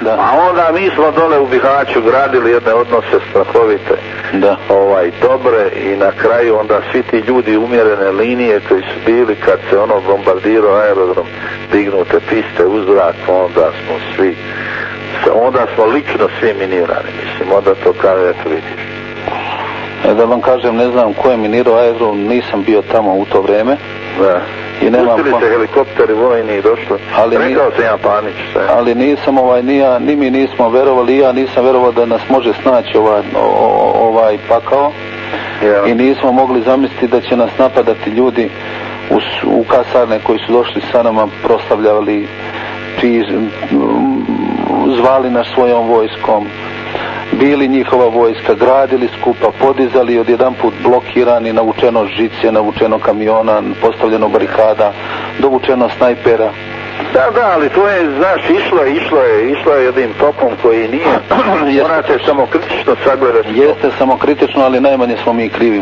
Da. A onda mi smo dole u Bihaću gradili jedne odnose strahovite, Da. ovaj, dobre i na kraju onda svi ti ljudi umjerene linije koji su bili kad se ono bombardirao aerodrom, dignute piste u zrak, onda smo svi, onda smo lično svi minirani, mislim, onda to kaže, eto vidiš. E, Da vam kažem, ne znam ko je minirao aerodrom, nisam bio tamo u to vrijeme. Da. I nemam Pustili se helikopteri vojni i došli. Ali Rekao sam ja Panić, sve. ali nisam ovaj, ni, ja, ni mi nismo verovali, ja nisam verovao da nas može snaći ovaj, ovaj pakao i nismo mogli zamisliti da će nas napadati ljudi u, kasarne koji su došli sa nama, proslavljali, mm, zvali nas svojom vojskom, bili njihova vojska, gradili skupa, podizali odjedan put blokirani, navučeno žice, navučeno kamiona, postavljeno barikada, dovučeno snajpera. Da, da, ali to je, znaš, išlo je, išlo je, išlo je jednim topom koji nije, morate samo kritično sagledati. Jeste samo kritično, ali najmanje smo mi krivi.